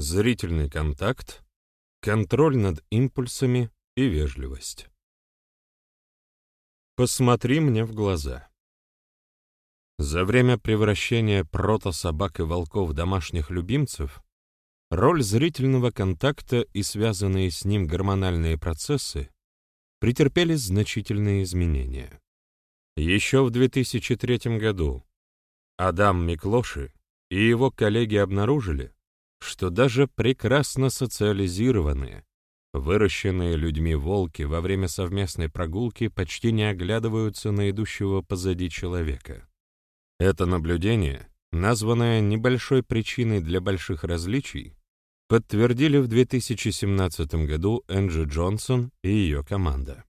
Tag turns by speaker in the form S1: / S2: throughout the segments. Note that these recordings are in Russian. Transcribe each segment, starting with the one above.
S1: зрительный контакт, контроль над импульсами и вежливость. Посмотри мне в глаза. За время превращения прото-собак и волков в домашних любимцев роль зрительного контакта и связанные с ним гормональные процессы претерпели значительные изменения. Еще в 2003 году Адам Миклоши и его коллеги обнаружили, что даже прекрасно социализированные, выращенные людьми волки во время совместной прогулки почти не оглядываются на идущего позади человека. Это наблюдение, названное небольшой причиной для больших различий, подтвердили в 2017 году Энджи Джонсон и ее команда.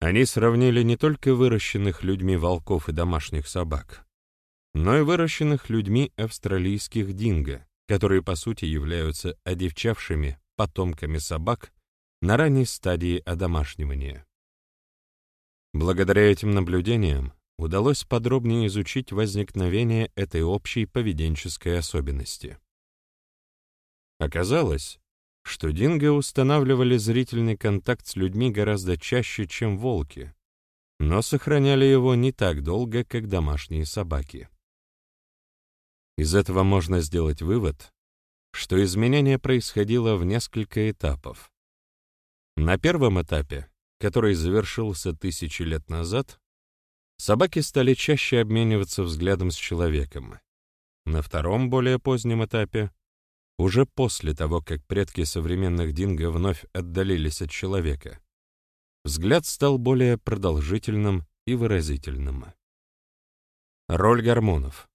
S1: Они сравнили не только выращенных людьми волков и домашних собак, но и выращенных людьми австралийских динго, которые по сути являются одевчавшими потомками собак на ранней стадии одомашнивания. Благодаря этим наблюдениям удалось подробнее изучить возникновение этой общей поведенческой особенности. Оказалось, что динго устанавливали зрительный контакт с людьми гораздо чаще, чем волки, но сохраняли его не так долго, как домашние собаки. Из этого можно сделать вывод, что изменение происходило в несколько этапов. На первом этапе, который завершился тысячи лет назад, собаки стали чаще обмениваться взглядом с человеком. На втором, более позднем этапе, уже после того, как предки современных динго вновь отдалились от человека, взгляд стал более продолжительным и выразительным. Роль гормонов.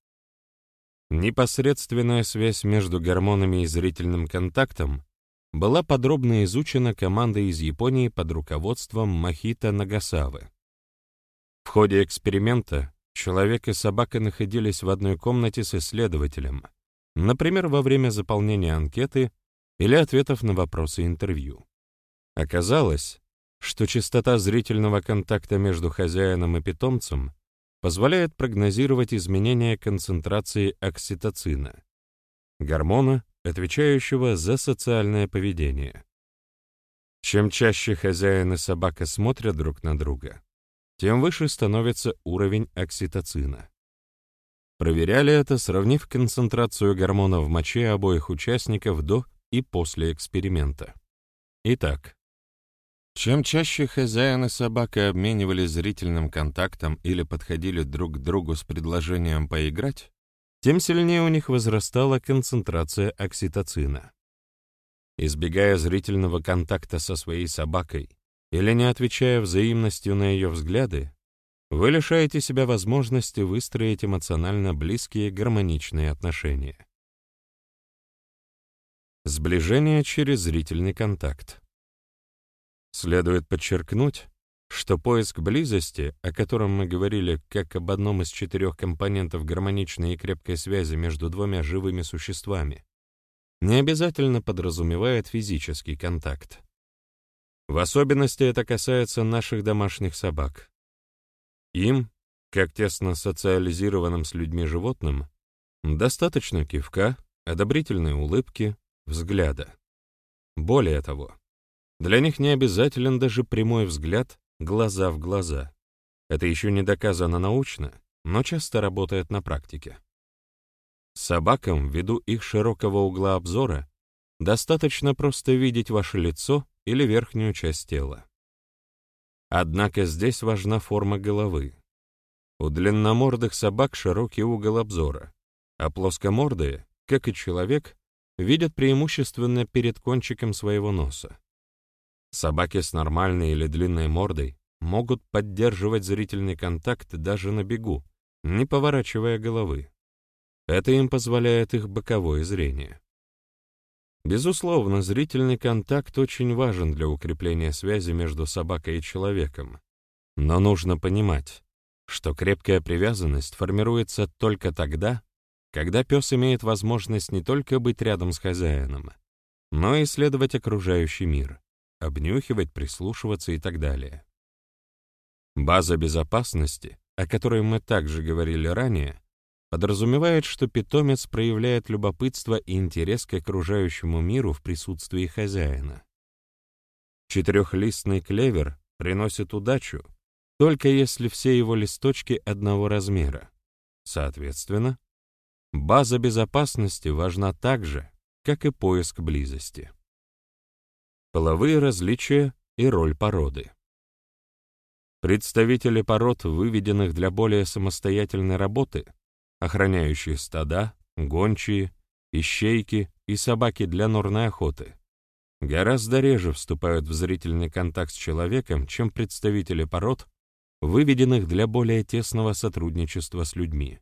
S1: Непосредственная связь между гормонами и зрительным контактом была подробно изучена командой из Японии под руководством Махита Нагасавы. В ходе эксперимента человек и собака находились в одной комнате с исследователем, например, во время заполнения анкеты или ответов на вопросы интервью. Оказалось, что частота зрительного контакта между хозяином и питомцем позволяет прогнозировать изменения концентрации окситоцина, гормона, отвечающего за социальное поведение. Чем чаще хозяин и собака смотрят друг на друга, тем выше становится уровень окситоцина. Проверяли это, сравнив концентрацию гормона в моче обоих участников до и после эксперимента. Итак, чем чаще хозяин и собака обменивались зрительным контактом или подходили друг к другу с предложением поиграть, тем сильнее у них возрастала концентрация окситоцина. Избегая зрительного контакта со своей собакой или не отвечая взаимностью на ее взгляды, вы лишаете себя возможности выстроить эмоционально близкие гармоничные отношения. Сближение через зрительный контакт. Следует подчеркнуть, что поиск близости, о котором мы говорили как об одном из четырех компонентов гармоничной и крепкой связи между двумя живыми существами, не обязательно подразумевает физический контакт. В особенности это касается наших домашних собак. Им, как тесно социализированным с людьми животным, достаточно кивка, одобрительной улыбки, взгляда. Более того, для них не обязателен даже прямой взгляд глаза в глаза. Это еще не доказано научно, но часто работает на практике. Собакам, ввиду их широкого угла обзора, достаточно просто видеть ваше лицо или верхнюю часть тела. Однако здесь важна форма головы. У длинномордых собак широкий угол обзора, а плоскомордые, как и человек, видят преимущественно перед кончиком своего носа. Собаки с нормальной или длинной мордой могут поддерживать зрительный контакт даже на бегу, не поворачивая головы. Это им позволяет их боковое зрение. Безусловно, зрительный контакт очень важен для укрепления связи между собакой и человеком. Но нужно понимать, что крепкая привязанность формируется только тогда, когда пес имеет возможность не только быть рядом с хозяином, но и исследовать окружающий мир обнюхивать, прислушиваться и так далее. База безопасности, о которой мы также говорили ранее, подразумевает, что питомец проявляет любопытство и интерес к окружающему миру в присутствии хозяина. Четырехлистный клевер приносит удачу, только если все его листочки одного размера. Соответственно, база безопасности важна так же, как и поиск близости. Половые различия и роль породы. Представители пород, выведенных для более самостоятельной работы, охраняющие стада, гончие, ищейки и собаки для норной охоты, гораздо реже вступают в зрительный контакт с человеком, чем представители пород, выведенных для более тесного сотрудничества с людьми.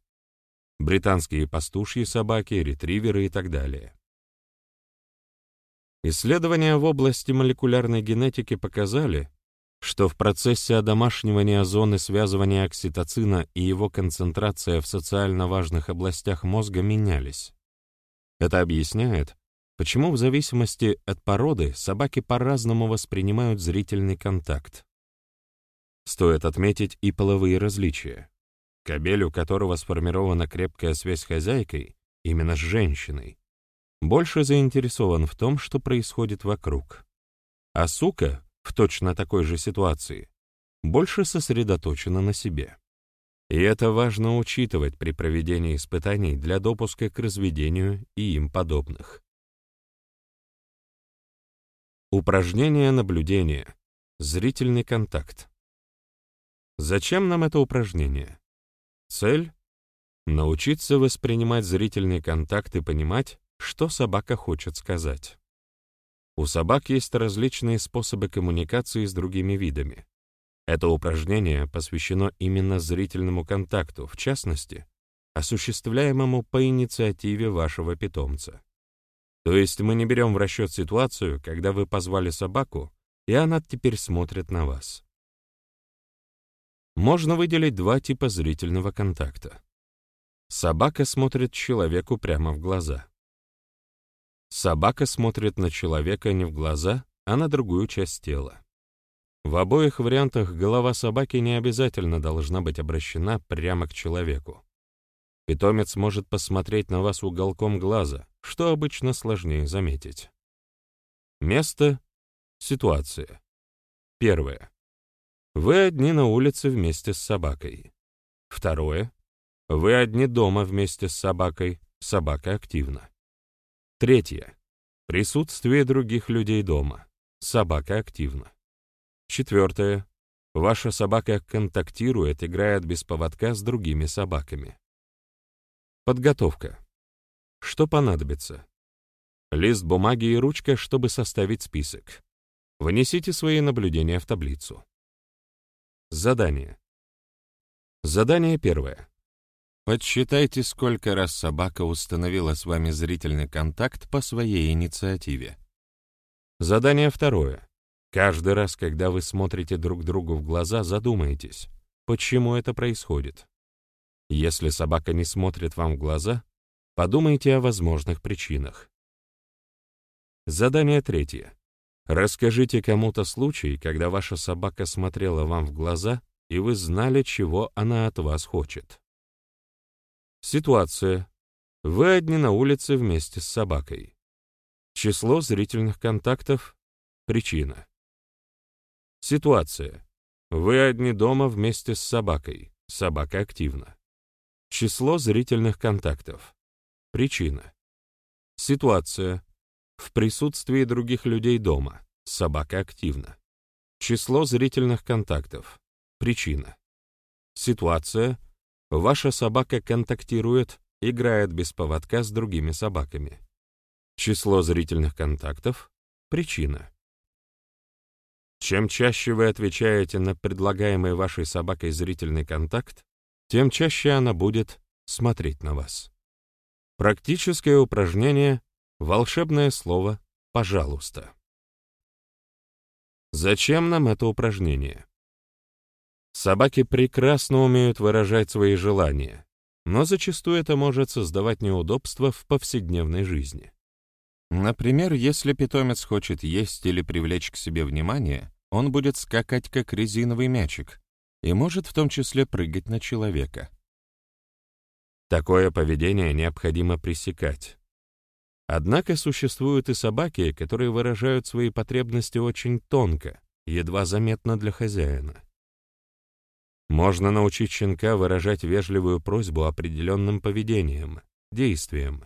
S1: Британские пастушьи собаки, ретриверы и так далее. Исследования в области молекулярной генетики показали, что в процессе одомашнивания зоны связывания окситоцина и его концентрация в социально важных областях мозга менялись. Это объясняет, почему в зависимости от породы собаки по-разному воспринимают зрительный контакт. Стоит отметить и половые различия. Кобель, у которого сформирована крепкая связь с хозяйкой, именно с женщиной, больше заинтересован в том, что происходит вокруг. А сука, в точно такой же ситуации, больше сосредоточена на себе. И это важно учитывать при проведении испытаний для допуска к разведению и им подобных. Упражнение наблюдения. Зрительный контакт. Зачем нам это упражнение? Цель — научиться воспринимать зрительный контакт и понимать, что собака хочет сказать. У собак есть различные способы коммуникации с другими видами. Это упражнение посвящено именно зрительному контакту, в частности, осуществляемому по инициативе вашего питомца. То есть мы не берем в расчет ситуацию, когда вы позвали собаку, и она теперь смотрит на вас. Можно выделить два типа зрительного контакта. Собака смотрит человеку прямо в глаза. Собака смотрит на человека не в глаза, а на другую часть тела. В обоих вариантах голова собаки не обязательно должна быть обращена прямо к человеку. Питомец может посмотреть на вас уголком глаза, что обычно сложнее заметить. Место, ситуация. Первое. Вы одни на улице вместе с собакой. Второе. Вы одни дома вместе с собакой, собака активна. Третье. Присутствие других людей дома. Собака активна. Четвертое. Ваша собака контактирует, играет без поводка с другими собаками. Подготовка. Что понадобится? Лист бумаги и ручка, чтобы составить список. Внесите свои наблюдения в таблицу. Задание. Задание первое. Подсчитайте, сколько раз собака установила с вами зрительный контакт по своей инициативе. Задание второе. Каждый раз, когда вы смотрите друг другу в глаза, задумайтесь, почему это происходит. Если собака не смотрит вам в глаза, подумайте о возможных причинах. Задание третье. Расскажите кому-то случай, когда ваша собака смотрела вам в глаза, и вы знали, чего она от вас хочет. Ситуация. Вы одни на улице вместе с собакой. Число зрительных контактов. Причина. Ситуация. Вы одни дома вместе с собакой. Собака активна. Число зрительных контактов. Причина. Ситуация. В присутствии других людей дома. Собака активна. Число зрительных контактов. Причина. Ситуация. Ваша собака контактирует, играет без поводка с другими собаками. Число зрительных контактов — причина. Чем чаще вы отвечаете на предлагаемый вашей собакой зрительный контакт, тем чаще она будет смотреть на вас. Практическое упражнение «Волшебное слово «пожалуйста». Зачем нам это упражнение? Собаки прекрасно умеют выражать свои желания, но зачастую это может создавать неудобства в повседневной жизни. Например, если питомец хочет есть или привлечь к себе внимание, он будет скакать как резиновый мячик и может в том числе прыгать на человека. Такое поведение необходимо пресекать. Однако существуют и собаки, которые выражают свои потребности очень тонко, едва заметно для хозяина. Можно научить щенка выражать вежливую просьбу определенным поведением, действием.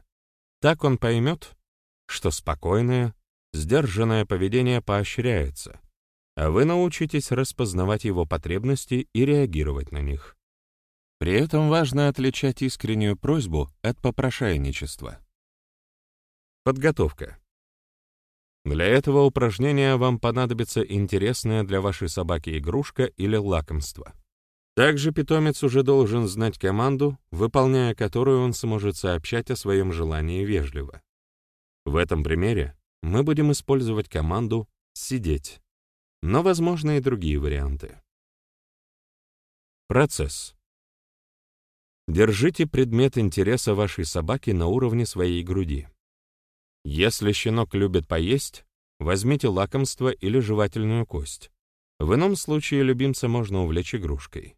S1: Так он поймет, что спокойное, сдержанное поведение поощряется, а вы научитесь распознавать его потребности и реагировать на них. При этом важно отличать искреннюю просьбу от попрошайничества. Подготовка. Для этого упражнения вам понадобится интересная для вашей собаки игрушка или лакомство. Также питомец уже должен знать команду, выполняя которую он сможет сообщать о своем желании вежливо. В этом примере мы будем использовать команду «сидеть», но возможны и другие варианты. Процесс. Держите предмет интереса вашей собаки на уровне своей груди. Если щенок любит поесть, возьмите лакомство или жевательную кость. В ином случае любимца можно увлечь игрушкой.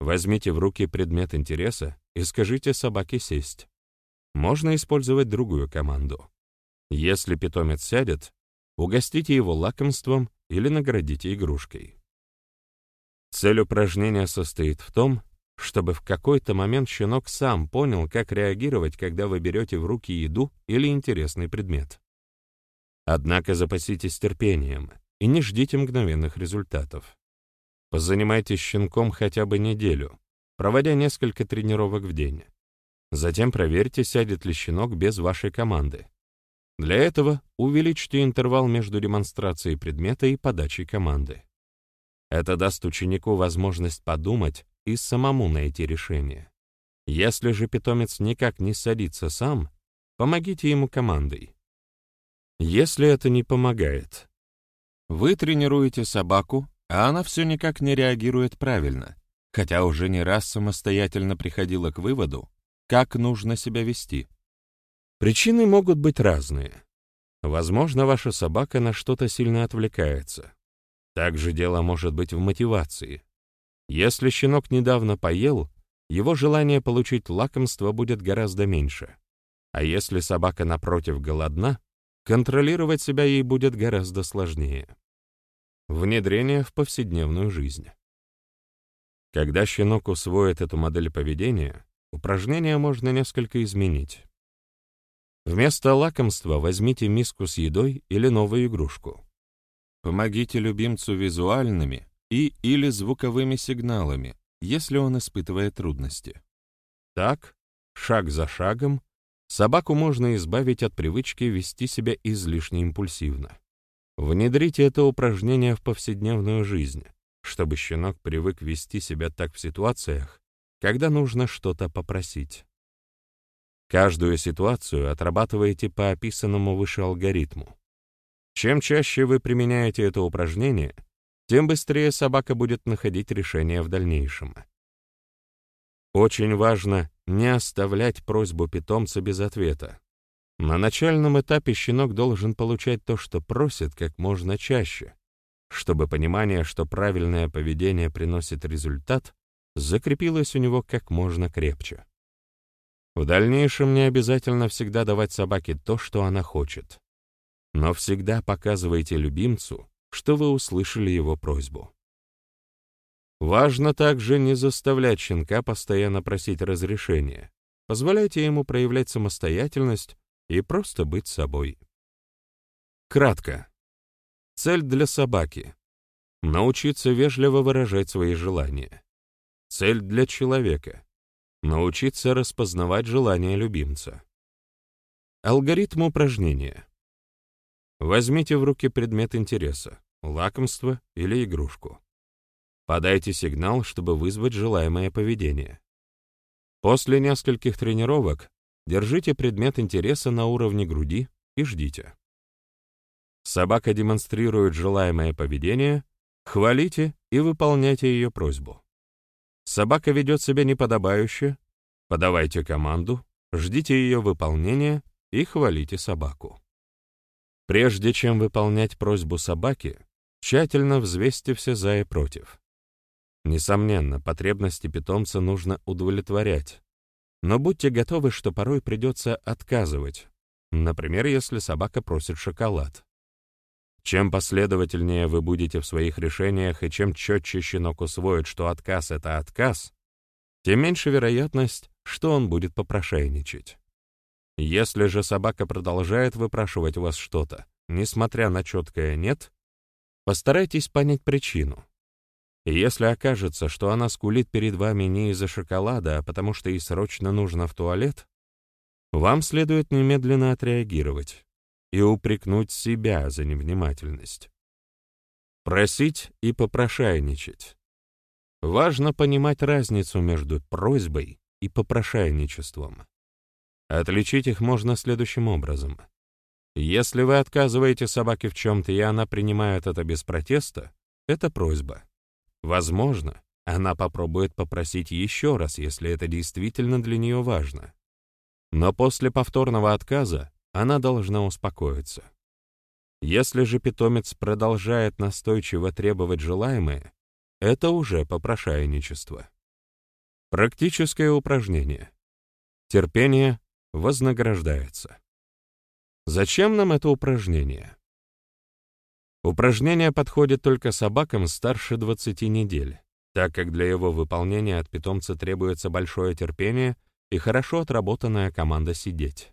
S1: Возьмите в руки предмет интереса и скажите собаке сесть. Можно использовать другую команду. Если питомец сядет, угостите его лакомством или наградите игрушкой. Цель упражнения состоит в том, чтобы в какой-то момент щенок сам понял, как реагировать, когда вы берете в руки еду или интересный предмет. Однако запаситесь терпением и не ждите мгновенных результатов. Позанимайтесь щенком хотя бы неделю, проводя несколько тренировок в день. Затем проверьте, сядет ли щенок без вашей команды. Для этого увеличьте интервал между демонстрацией предмета и подачей команды. Это даст ученику возможность подумать и самому найти решение. Если же питомец никак не садится сам, помогите ему командой. Если это не помогает, вы тренируете собаку а она все никак не реагирует правильно, хотя уже не раз самостоятельно приходила к выводу, как нужно себя вести. Причины могут быть разные. Возможно, ваша собака на что-то сильно отвлекается. Также дело может быть в мотивации. Если щенок недавно поел, его желание получить лакомство будет гораздо меньше. А если собака, напротив, голодна, контролировать себя ей будет гораздо сложнее. Внедрение в повседневную жизнь. Когда щенок усвоит эту модель поведения, упражнение можно несколько изменить. Вместо лакомства возьмите миску с едой или новую игрушку. Помогите любимцу визуальными и или звуковыми сигналами, если он испытывает трудности. Так, шаг за шагом, собаку можно избавить от привычки вести себя излишне импульсивно. Внедрите это упражнение в повседневную жизнь, чтобы щенок привык вести себя так в ситуациях, когда нужно что-то попросить. Каждую ситуацию отрабатываете по описанному выше алгоритму. Чем чаще вы применяете это упражнение, тем быстрее собака будет находить решение в дальнейшем. Очень важно не оставлять просьбу питомца без ответа. На начальном этапе щенок должен получать то, что просит, как можно чаще, чтобы понимание, что правильное поведение приносит результат, закрепилось у него как можно крепче. В дальнейшем не обязательно всегда давать собаке то, что она хочет. Но всегда показывайте любимцу, что вы услышали его просьбу. Важно также не заставлять щенка постоянно просить разрешения. Позволяйте ему проявлять самостоятельность и просто быть собой. Кратко. Цель для собаки — научиться вежливо выражать свои желания. Цель для человека — научиться распознавать желания любимца. Алгоритм упражнения. Возьмите в руки предмет интереса, лакомство или игрушку. Подайте сигнал, чтобы вызвать желаемое поведение. После нескольких тренировок Держите предмет интереса на уровне груди и ждите. Собака демонстрирует желаемое поведение, хвалите и выполняйте ее просьбу. Собака ведет себя неподобающе, подавайте команду, ждите ее выполнения и хвалите собаку. Прежде чем выполнять просьбу собаки, тщательно взвесьте все за и против. Несомненно, потребности питомца нужно удовлетворять, но будьте готовы, что порой придется отказывать, например, если собака просит шоколад. Чем последовательнее вы будете в своих решениях и чем четче щенок усвоит, что отказ — это отказ, тем меньше вероятность, что он будет попрошайничать. Если же собака продолжает выпрашивать у вас что-то, несмотря на четкое «нет», постарайтесь понять причину. Если окажется, что она скулит перед вами не из-за шоколада, а потому что ей срочно нужно в туалет, вам следует немедленно отреагировать и упрекнуть себя за невнимательность. Просить и попрошайничать. Важно понимать разницу между просьбой и попрошайничеством. Отличить их можно следующим образом. Если вы отказываете собаке в чем-то, и она принимает это без протеста, это просьба. Возможно, она попробует попросить еще раз, если это действительно для нее важно. Но после повторного отказа она должна успокоиться. Если же питомец продолжает настойчиво требовать желаемое, это уже попрошайничество. Практическое упражнение. Терпение вознаграждается. Зачем нам это упражнение? Упражнение подходит только собакам старше 20 недель, так как для его выполнения от питомца требуется большое терпение и хорошо отработанная команда сидеть.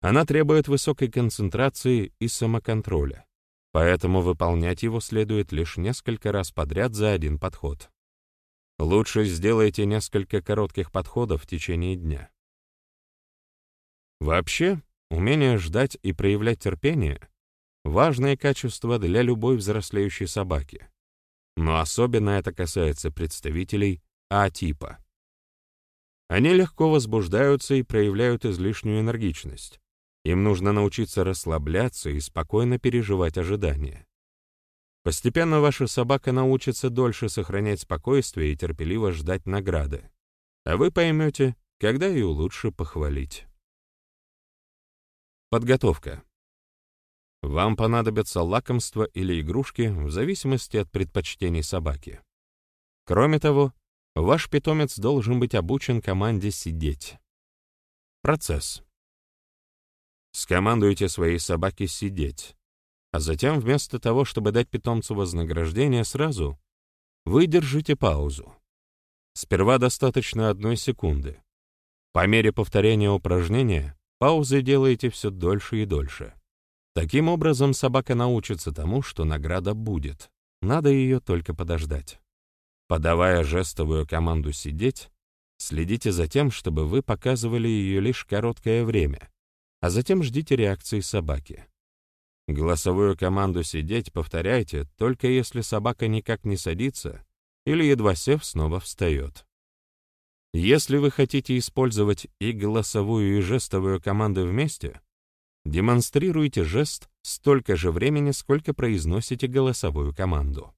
S1: Она требует высокой концентрации и самоконтроля, поэтому выполнять его следует лишь несколько раз подряд за один подход. Лучше сделайте несколько коротких подходов в течение дня. Вообще, умение ждать и проявлять терпение — важное качество для любой взрослеющей собаки. Но особенно это касается представителей А-типа. Они легко возбуждаются и проявляют излишнюю энергичность. Им нужно научиться расслабляться и спокойно переживать ожидания. Постепенно ваша собака научится дольше сохранять спокойствие и терпеливо ждать награды, а вы поймете, когда ее лучше похвалить. Подготовка. Вам понадобятся лакомства или игрушки в зависимости от предпочтений собаки. Кроме того, ваш питомец должен быть обучен команде сидеть. Процесс. Скомандуйте своей собаке сидеть, а затем вместо того, чтобы дать питомцу вознаграждение сразу, вы держите паузу. Сперва достаточно одной секунды. По мере повторения упражнения паузы делаете все дольше и дольше. Таким образом, собака научится тому, что награда будет. Надо ее только подождать. Подавая жестовую команду «сидеть», следите за тем, чтобы вы показывали ее лишь короткое время, а затем ждите реакции собаки. Голосовую команду «сидеть» повторяйте, только если собака никак не садится или, едва сев, снова встает. Если вы хотите использовать и голосовую, и жестовую команды вместе, демонстрируйте жест столько же времени, сколько произносите голосовую команду.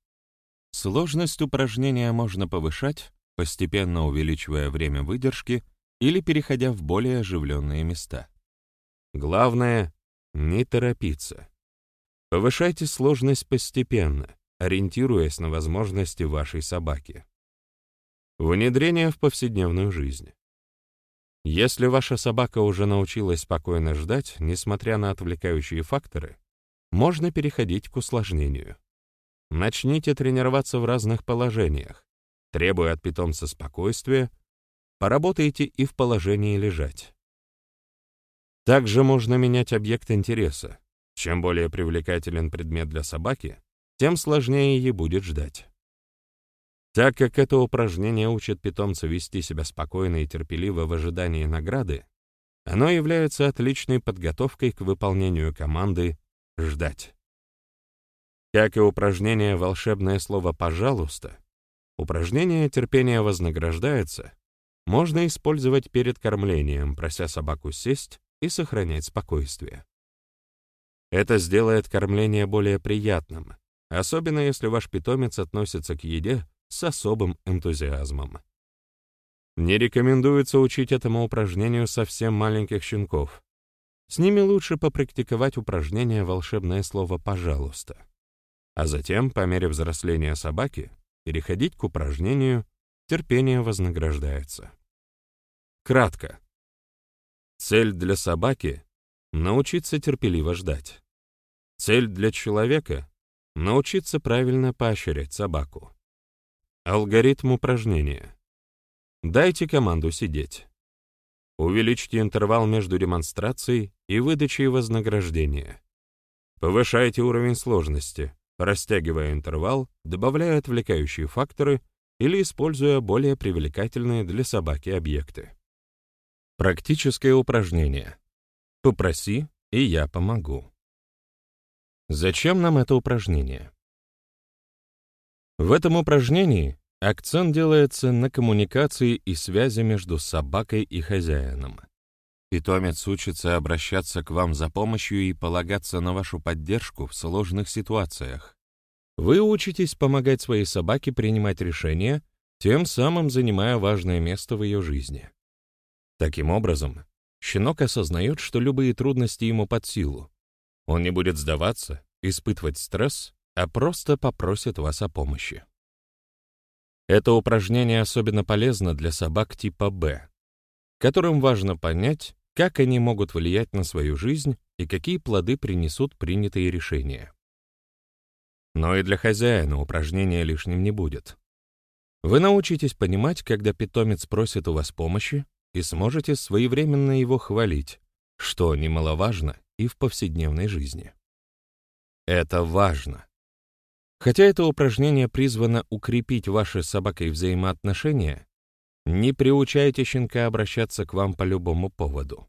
S1: Сложность упражнения можно повышать, постепенно увеличивая время выдержки или переходя в более оживленные места. Главное — не торопиться. Повышайте сложность постепенно, ориентируясь на возможности вашей собаки. Внедрение в повседневную жизнь. Если ваша собака уже научилась спокойно ждать, несмотря на отвлекающие факторы, можно переходить к усложнению. Начните тренироваться в разных положениях, требуя от питомца спокойствия, поработайте и в положении лежать. Также можно менять объект интереса. Чем более привлекателен предмет для собаки, тем сложнее ей будет ждать. Так как это упражнение учит питомца вести себя спокойно и терпеливо в ожидании награды, оно является отличной подготовкой к выполнению команды «ждать». Как и упражнение «волшебное слово «пожалуйста», упражнение «терпение вознаграждается» можно использовать перед кормлением, прося собаку сесть и сохранять спокойствие. Это сделает кормление более приятным, особенно если ваш питомец относится к еде с особым энтузиазмом. Не рекомендуется учить этому упражнению совсем маленьких щенков. С ними лучше попрактиковать упражнение «Волшебное слово «пожалуйста», а затем, по мере взросления собаки, переходить к упражнению «Терпение вознаграждается». Кратко. Цель для собаки — научиться терпеливо ждать. Цель для человека — научиться правильно поощрять собаку. Алгоритм упражнения. Дайте команду сидеть. Увеличьте интервал между демонстрацией и выдачей вознаграждения. Повышайте уровень сложности, растягивая интервал, добавляя отвлекающие факторы или используя более привлекательные для собаки объекты. Практическое упражнение. Попроси, и я помогу. Зачем нам это упражнение? В этом упражнении акцент делается на коммуникации и связи между собакой и хозяином. Питомец учится обращаться к вам за помощью и полагаться на вашу поддержку в сложных ситуациях. Вы учитесь помогать своей собаке принимать решения, тем самым занимая важное место в ее жизни. Таким образом, щенок осознает, что любые трудности ему под силу. Он не будет сдаваться, испытывать стресс, а просто попросит вас о помощи. Это упражнение особенно полезно для собак типа «Б», которым важно понять, как они могут влиять на свою жизнь и какие плоды принесут принятые решения. Но и для хозяина упражнения лишним не будет. Вы научитесь понимать, когда питомец просит у вас помощи, и сможете своевременно его хвалить, что немаловажно и в повседневной жизни. Это важно. Хотя это упражнение призвано укрепить ваши с собакой взаимоотношения, не приучайте щенка обращаться к вам по любому поводу.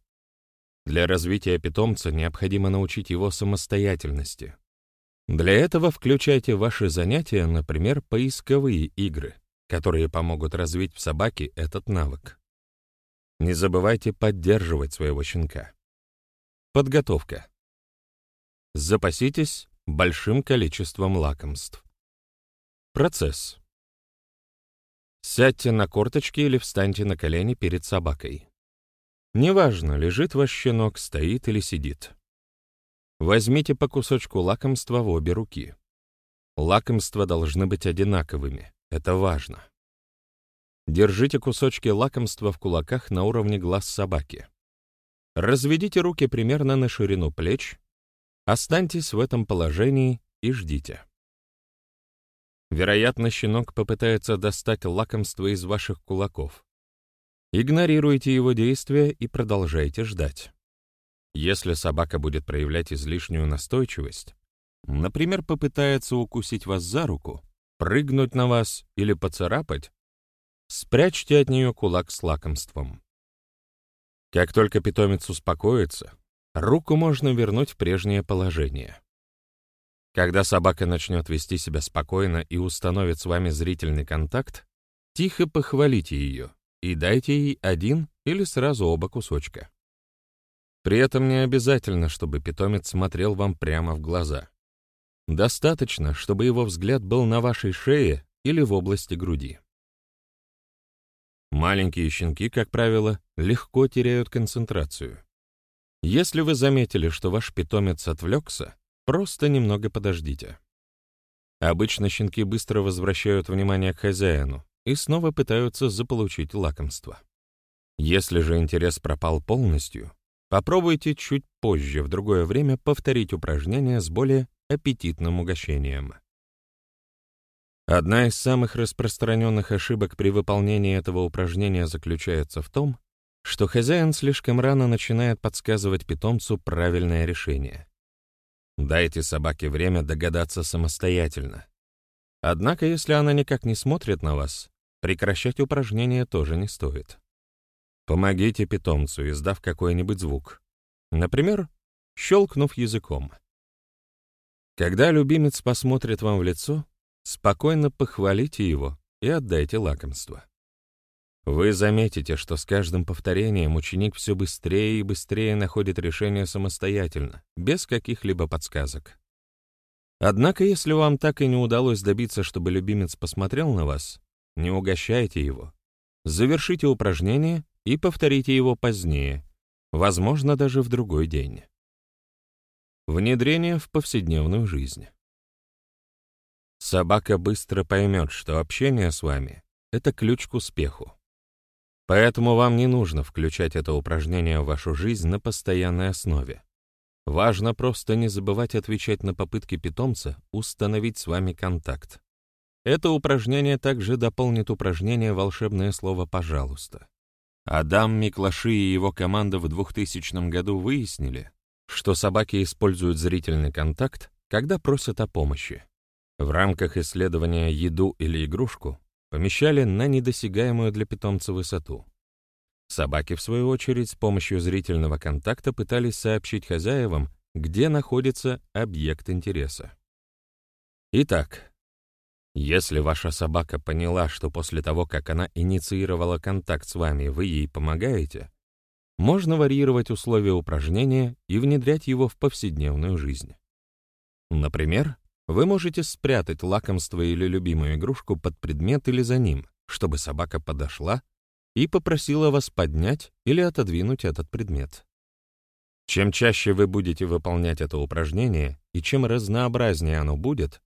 S1: Для развития питомца необходимо научить его самостоятельности. Для этого включайте ваши занятия, например, поисковые игры, которые помогут развить в собаке этот навык. Не забывайте поддерживать своего щенка. Подготовка. Запаситесь большим количеством лакомств. Процесс. Сядьте на корточки или встаньте на колени перед собакой. Неважно, лежит ваш щенок, стоит или сидит. Возьмите по кусочку лакомства в обе руки. Лакомства должны быть одинаковыми, это важно. Держите кусочки лакомства в кулаках на уровне глаз собаки. Разведите руки примерно на ширину плеч, останьтесь в этом положении и ждите. Вероятно, щенок попытается достать лакомство из ваших кулаков. Игнорируйте его действия и продолжайте ждать. Если собака будет проявлять излишнюю настойчивость, например, попытается укусить вас за руку, прыгнуть на вас или поцарапать, Спрячьте от нее кулак с лакомством. Как только питомец успокоится, руку можно вернуть в прежнее положение. Когда собака начнет вести себя спокойно и установит с вами зрительный контакт, тихо похвалите ее и дайте ей один или сразу оба кусочка. При этом не обязательно, чтобы питомец смотрел вам прямо в глаза. Достаточно, чтобы его взгляд был на вашей шее или в области груди. Маленькие щенки, как правило, легко теряют концентрацию. Если вы заметили, что ваш питомец отвлекся, просто немного подождите. Обычно щенки быстро возвращают внимание к хозяину и снова пытаются заполучить лакомство. Если же интерес пропал полностью, попробуйте чуть позже, в другое время, повторить упражнение с более аппетитным угощением. Одна из самых распространенных ошибок при выполнении этого упражнения заключается в том, что хозяин слишком рано начинает подсказывать питомцу правильное решение. Дайте собаке время догадаться самостоятельно. Однако, если она никак не смотрит на вас, прекращать упражнение тоже не стоит. Помогите питомцу, издав какой-нибудь звук. Например, щелкнув языком. Когда любимец посмотрит вам в лицо, Спокойно похвалите его и отдайте лакомство. Вы заметите, что с каждым повторением ученик все быстрее и быстрее находит решение самостоятельно, без каких-либо подсказок. Однако, если вам так и не удалось добиться, чтобы любимец посмотрел на вас, не угощайте его. Завершите упражнение и повторите его позднее, возможно, даже в другой день. Внедрение в повседневную жизнь. Собака быстро поймет, что общение с вами — это ключ к успеху. Поэтому вам не нужно включать это упражнение в вашу жизнь на постоянной основе. Важно просто не забывать отвечать на попытки питомца установить с вами контакт. Это упражнение также дополнит упражнение «Волшебное слово «пожалуйста». Адам Миклаши и его команда в 2000 году выяснили, что собаки используют зрительный контакт, когда просят о помощи. В рамках исследования еду или игрушку помещали на недосягаемую для питомца высоту. Собаки, в свою очередь, с помощью зрительного контакта пытались сообщить хозяевам, где находится объект интереса. Итак, если ваша собака поняла, что после того, как она инициировала контакт с вами, вы ей помогаете, можно варьировать условия упражнения и внедрять его в повседневную жизнь. Например, вы можете спрятать лакомство или любимую игрушку под предмет или за ним, чтобы собака подошла и попросила вас поднять или отодвинуть этот предмет. Чем чаще вы будете выполнять это упражнение и чем разнообразнее оно будет,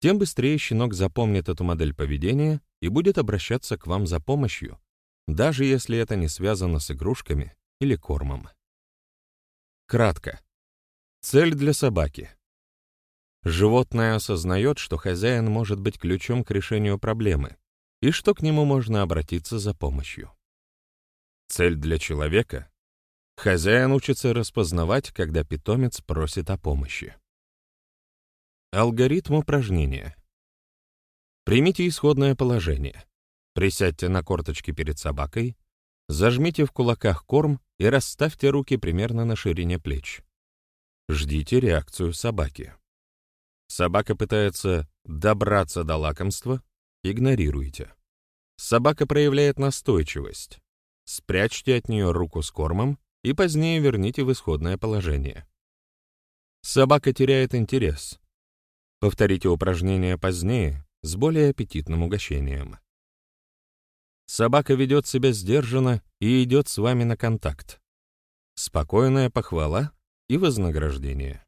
S1: тем быстрее щенок запомнит эту модель поведения и будет обращаться к вам за помощью, даже если это не связано с игрушками или кормом. Кратко. Цель для собаки. Животное осознает, что хозяин может быть ключом к решению проблемы и что к нему можно обратиться за помощью. Цель для человека — хозяин учится распознавать, когда питомец просит о помощи. Алгоритм упражнения. Примите исходное положение. Присядьте на корточки перед собакой, зажмите в кулаках корм и расставьте руки примерно на ширине плеч. Ждите реакцию собаки. Собака пытается добраться до лакомства, игнорируйте. Собака проявляет настойчивость. Спрячьте от нее руку с кормом и позднее верните в исходное положение. Собака теряет интерес. Повторите упражнение позднее с более аппетитным угощением. Собака ведет себя сдержанно и идет с вами на контакт. Спокойная похвала и вознаграждение.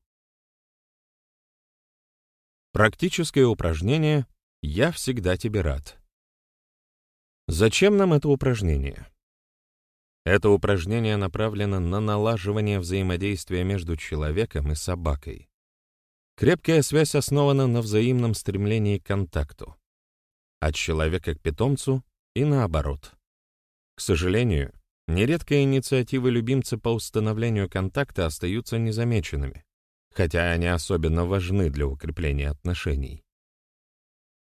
S1: Практическое упражнение «Я всегда тебе рад». Зачем нам это упражнение? Это упражнение направлено на налаживание взаимодействия между человеком и собакой. Крепкая связь основана на взаимном стремлении к контакту. От человека к питомцу и наоборот. К сожалению, нередко инициативы любимца по установлению контакта остаются незамеченными, хотя они особенно важны для укрепления отношений.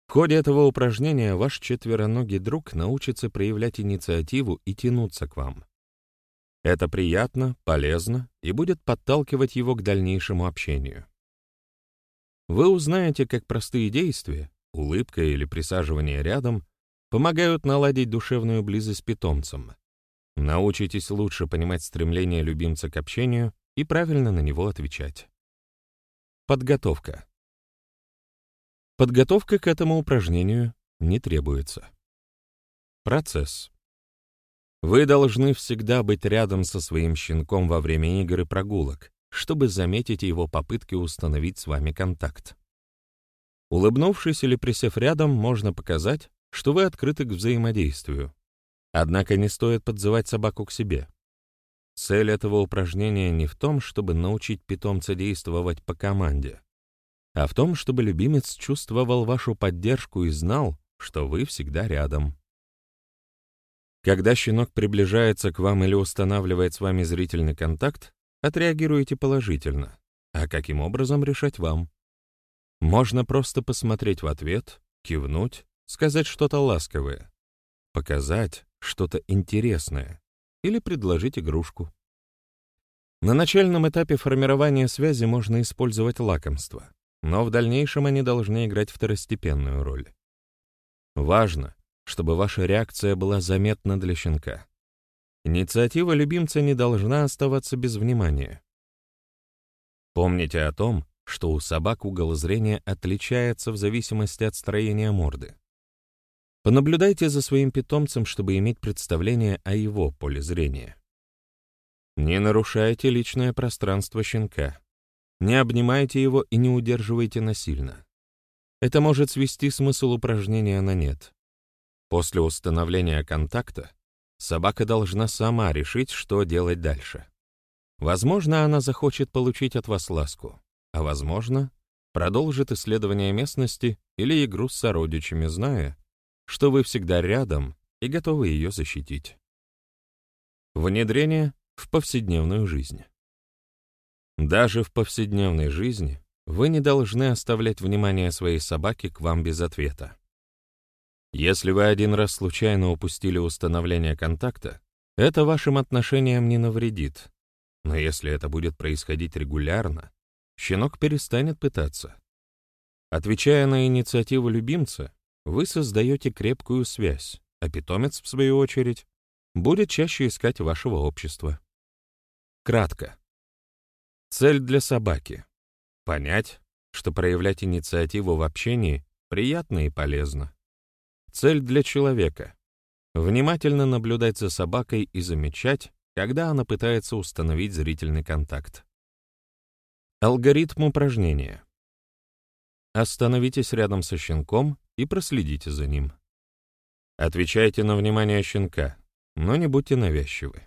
S1: В ходе этого упражнения ваш четвероногий друг научится проявлять инициативу и тянуться к вам. Это приятно, полезно и будет подталкивать его к дальнейшему общению. Вы узнаете, как простые действия, улыбка или присаживание рядом, помогают наладить душевную близость с питомцем. Научитесь лучше понимать стремление любимца к общению и правильно на него отвечать. Подготовка. Подготовка к этому упражнению не требуется. Процесс. Вы должны всегда быть рядом со своим щенком во время игр и прогулок, чтобы заметить его попытки установить с вами контакт. Улыбнувшись или присев рядом, можно показать, что вы открыты к взаимодействию. Однако не стоит подзывать собаку к себе. Цель этого упражнения не в том, чтобы научить питомца действовать по команде, а в том, чтобы любимец чувствовал вашу поддержку и знал, что вы всегда рядом. Когда щенок приближается к вам или устанавливает с вами зрительный контакт, отреагируйте положительно, а каким образом решать вам. Можно просто посмотреть в ответ, кивнуть, сказать что-то ласковое, показать что-то интересное или предложить игрушку. На начальном этапе формирования связи можно использовать лакомство, но в дальнейшем они должны играть второстепенную роль. Важно, чтобы ваша реакция была заметна для щенка. Инициатива любимца не должна оставаться без внимания. Помните о том, что у собак угол зрения отличается в зависимости от строения морды. Понаблюдайте за своим питомцем, чтобы иметь представление о его поле зрения. Не нарушайте личное пространство щенка. Не обнимайте его и не удерживайте насильно. Это может свести смысл упражнения на нет. После установления контакта собака должна сама решить, что делать дальше. Возможно, она захочет получить от вас ласку, а возможно, продолжит исследование местности или игру с сородичами, зная, что вы всегда рядом и готовы ее защитить. Внедрение в повседневную жизнь. Даже в повседневной жизни вы не должны оставлять внимание своей собаки к вам без ответа. Если вы один раз случайно упустили установление контакта, это вашим отношениям не навредит. Но если это будет происходить регулярно, щенок перестанет пытаться. Отвечая на инициативу любимца, вы создаете крепкую связь, а питомец, в свою очередь, будет чаще искать вашего общества. Кратко. Цель для собаки — понять, что проявлять инициативу в общении приятно и полезно. Цель для человека — внимательно наблюдать за собакой и замечать, когда она пытается установить зрительный контакт. Алгоритм упражнения. Остановитесь рядом со щенком и проследите за ним. Отвечайте на внимание щенка, но не будьте навязчивы.